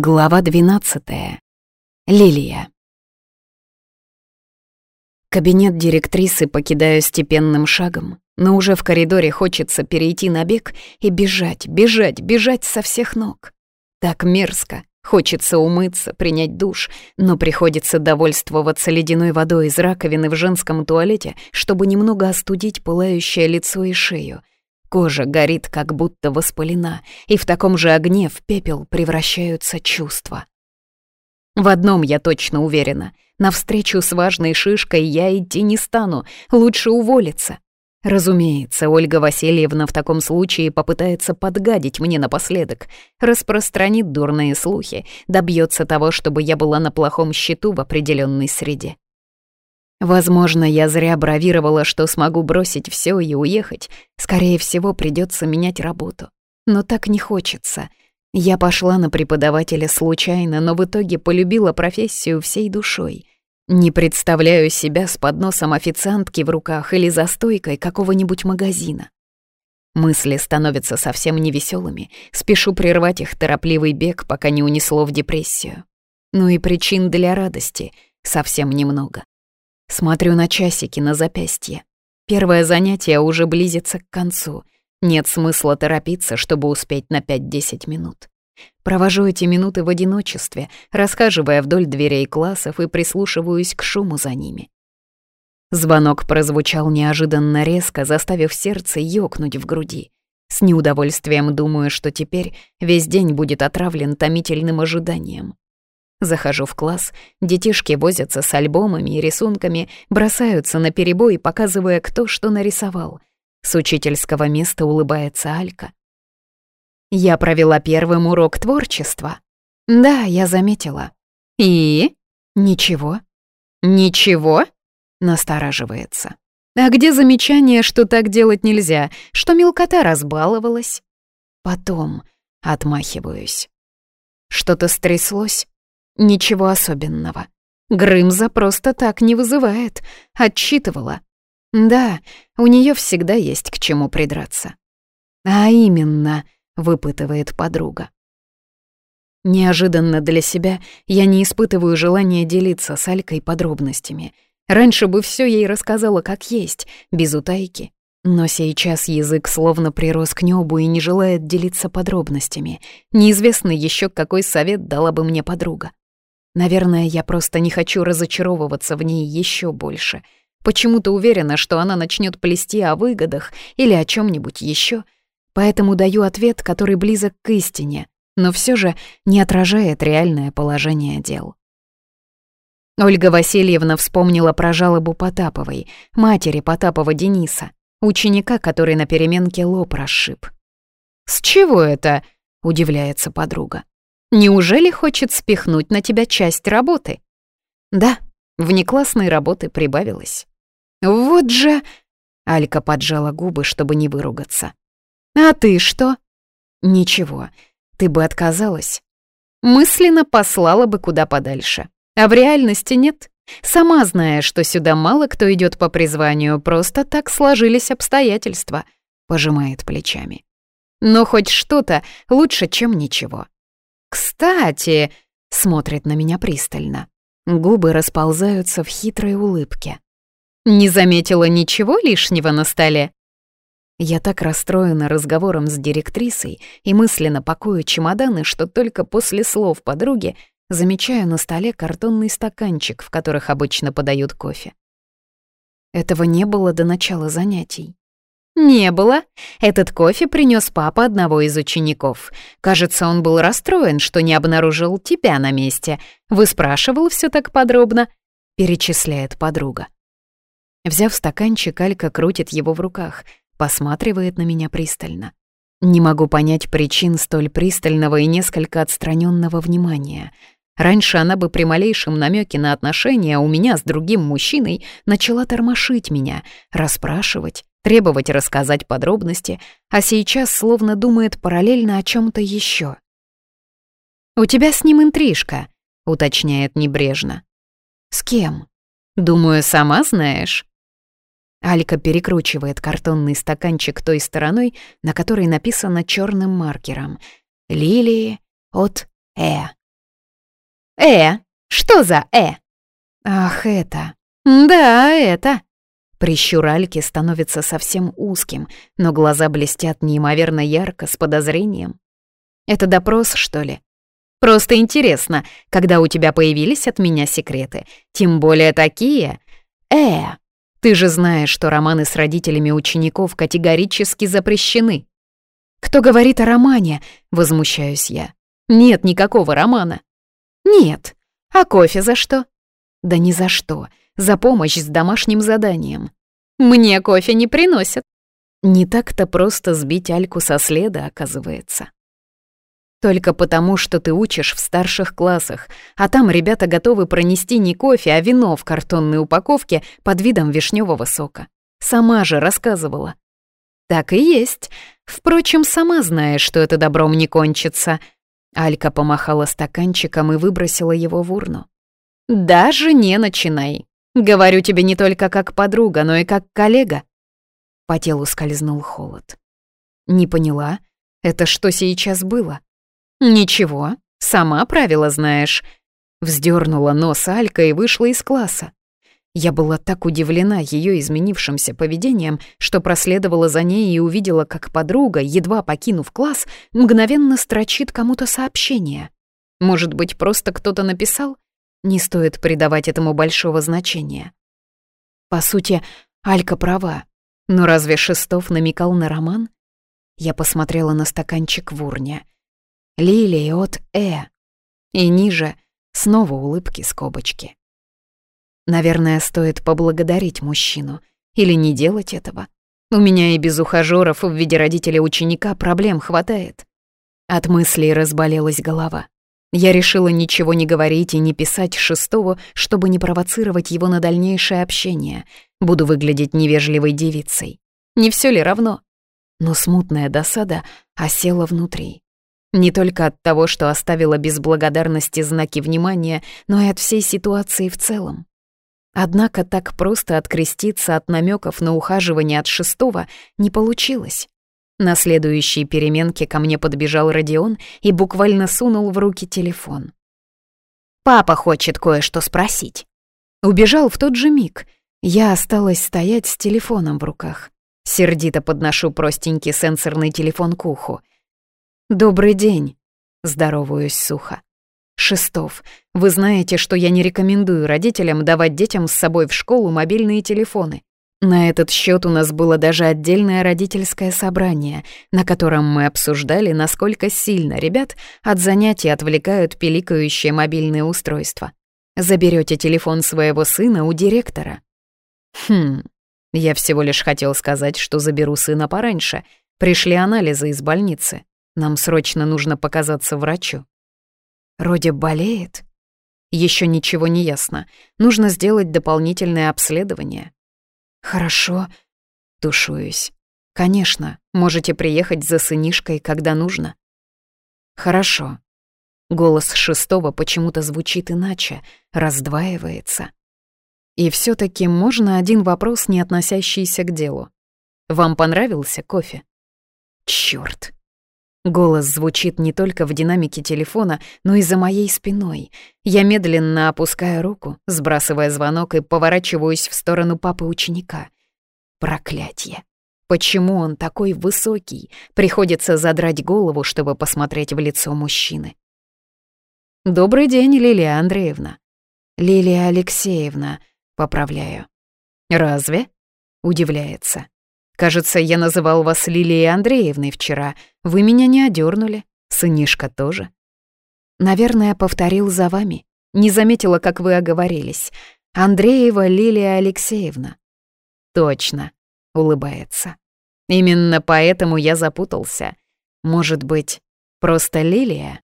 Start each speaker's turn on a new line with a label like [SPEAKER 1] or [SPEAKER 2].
[SPEAKER 1] Глава 12. Лилия. Кабинет директрисы покидаю степенным шагом, но уже в коридоре хочется перейти на бег и бежать, бежать, бежать со всех ног. Так мерзко. Хочется умыться, принять душ, но приходится довольствоваться ледяной водой из раковины в женском туалете, чтобы немного остудить пылающее лицо и шею — Кожа горит, как будто воспалена, и в таком же огне в пепел превращаются чувства. В одном я точно уверена. Навстречу с важной шишкой я идти не стану, лучше уволиться. Разумеется, Ольга Васильевна в таком случае попытается подгадить мне напоследок, распространит дурные слухи, добьется того, чтобы я была на плохом счету в определенной среде. Возможно, я зря бравировала, что смогу бросить все и уехать. Скорее всего, придется менять работу. Но так не хочется. Я пошла на преподавателя случайно, но в итоге полюбила профессию всей душой. Не представляю себя с подносом официантки в руках или за стойкой какого-нибудь магазина. Мысли становятся совсем невеселыми. Спешу прервать их торопливый бег, пока не унесло в депрессию. Ну и причин для радости совсем немного. Смотрю на часики на запястье. Первое занятие уже близится к концу. Нет смысла торопиться, чтобы успеть на 5-10 минут. Провожу эти минуты в одиночестве, расхаживая вдоль дверей классов и прислушиваюсь к шуму за ними. Звонок прозвучал неожиданно резко, заставив сердце ёкнуть в груди. С неудовольствием думаю, что теперь весь день будет отравлен томительным ожиданием. Захожу в класс, детишки возятся с альбомами и рисунками, бросаются на перебой, показывая, кто что нарисовал. С учительского места улыбается Алька. «Я провела первым урок творчества». «Да, я заметила». «И?» «Ничего». «Ничего?» — настораживается. «А где замечание, что так делать нельзя, что мелкота разбаловалась?» «Потом», — отмахиваюсь. «Что-то стряслось?» Ничего особенного. Грымза просто так не вызывает, отчитывала. Да, у нее всегда есть к чему придраться. А именно, выпытывает подруга. Неожиданно для себя я не испытываю желания делиться с Алькой подробностями. Раньше бы все ей рассказала как есть, без утайки. Но сейчас язык словно прирос к небу и не желает делиться подробностями. Неизвестно еще, какой совет дала бы мне подруга. Наверное, я просто не хочу разочаровываться в ней еще больше. Почему-то уверена, что она начнет плести о выгодах или о чем-нибудь еще. Поэтому даю ответ, который близок к истине, но все же не отражает реальное положение дел. Ольга Васильевна вспомнила про жалобу Потаповой, матери Потапова Дениса, ученика, который на переменке лоб расшиб. «С чего это?» — удивляется подруга. Неужели хочет спихнуть на тебя часть работы? Да, внеклассной работы прибавилось. Вот же... Алька поджала губы, чтобы не выругаться. А ты что? Ничего, ты бы отказалась. Мысленно послала бы куда подальше. А в реальности нет. Сама зная, что сюда мало кто идет по призванию, просто так сложились обстоятельства, пожимает плечами. Но хоть что-то лучше, чем ничего. «Кстати!» — смотрит на меня пристально. Губы расползаются в хитрой улыбке. «Не заметила ничего лишнего на столе?» Я так расстроена разговором с директрисой и мысленно пакую чемоданы, что только после слов подруги замечаю на столе картонный стаканчик, в которых обычно подают кофе. Этого не было до начала занятий. «Не было. Этот кофе принес папа одного из учеников. Кажется, он был расстроен, что не обнаружил тебя на месте. Вы спрашивал все так подробно?» — перечисляет подруга. Взяв стаканчик, Алька крутит его в руках, посматривает на меня пристально. Не могу понять причин столь пристального и несколько отстраненного внимания. Раньше она бы при малейшем намеке на отношения у меня с другим мужчиной начала тормошить меня, расспрашивать, требовать рассказать подробности, а сейчас словно думает параллельно о чем-то еще. «У тебя с ним интрижка», — уточняет небрежно. «С кем?» «Думаю, сама знаешь». Алька перекручивает картонный стаканчик той стороной, на которой написано черным маркером «Лилии от Э». «Э? Что за Э?» «Ах, это! Да, это!» Прищур Альки становится совсем узким, но глаза блестят неимоверно ярко, с подозрением. «Это допрос, что ли?» «Просто интересно, когда у тебя появились от меня секреты, тем более такие...» «Э, ты же знаешь, что романы с родителями учеников категорически запрещены». «Кто говорит о романе?» — возмущаюсь я. «Нет никакого романа». «Нет. А кофе за что?» «Да ни за что за помощь с домашним заданием. Мне кофе не приносят. Не так-то просто сбить Альку со следа, оказывается. Только потому, что ты учишь в старших классах, а там ребята готовы пронести не кофе, а вино в картонной упаковке под видом вишневого сока. Сама же рассказывала. Так и есть. Впрочем, сама знаешь, что это добром не кончится. Алька помахала стаканчиком и выбросила его в урну. «Даже не начинай. Говорю тебе не только как подруга, но и как коллега. По телу скользнул холод. Не поняла, это что сейчас было? Ничего, сама правила знаешь. Вздернула нос Алька и вышла из класса. Я была так удивлена ее изменившимся поведением, что проследовала за ней и увидела, как подруга, едва покинув класс, мгновенно строчит кому-то сообщение. Может быть, просто кто-то написал? Не стоит придавать этому большого значения. По сути, Алька права. Но разве Шестов намекал на роман? Я посмотрела на стаканчик в урне. Лилии от Э. И ниже снова улыбки-скобочки. Наверное, стоит поблагодарить мужчину. Или не делать этого. У меня и без ухажеров в виде родителя ученика проблем хватает. От мыслей разболелась голова. Я решила ничего не говорить и не писать шестого, чтобы не провоцировать его на дальнейшее общение. Буду выглядеть невежливой девицей. Не все ли равно? Но смутная досада осела внутри. Не только от того, что оставила без благодарности знаки внимания, но и от всей ситуации в целом. Однако так просто откреститься от намеков на ухаживание от шестого не получилось. На следующей переменке ко мне подбежал Родион и буквально сунул в руки телефон. «Папа хочет кое-что спросить». Убежал в тот же миг. Я осталась стоять с телефоном в руках. Сердито подношу простенький сенсорный телефон к уху. «Добрый день», — здороваюсь сухо. «Шестов, вы знаете, что я не рекомендую родителям давать детям с собой в школу мобильные телефоны. На этот счет у нас было даже отдельное родительское собрание, на котором мы обсуждали, насколько сильно ребят от занятий отвлекают пиликающие мобильные устройства. Заберете телефон своего сына у директора. Хм, я всего лишь хотел сказать, что заберу сына пораньше. Пришли анализы из больницы. Нам срочно нужно показаться врачу. Роди болеет? Еще ничего не ясно. Нужно сделать дополнительное обследование. «Хорошо?» Тушуюсь. «Конечно, можете приехать за сынишкой, когда нужно». «Хорошо». Голос шестого почему-то звучит иначе, раздваивается. И все таки можно один вопрос, не относящийся к делу. «Вам понравился кофе?» Черт! Голос звучит не только в динамике телефона, но и за моей спиной. Я медленно опускаю руку, сбрасывая звонок и поворачиваюсь в сторону папы-ученика. Проклятье. Почему он такой высокий? Приходится задрать голову, чтобы посмотреть в лицо мужчины. «Добрый день, Лилия Андреевна». «Лилия Алексеевна», — поправляю. «Разве?» — удивляется. Кажется, я называл вас Лилией Андреевной вчера. Вы меня не одернули. Сынишка тоже. Наверное, повторил за вами. Не заметила, как вы оговорились. Андреева Лилия Алексеевна. Точно, улыбается. Именно поэтому я запутался. Может быть, просто Лилия?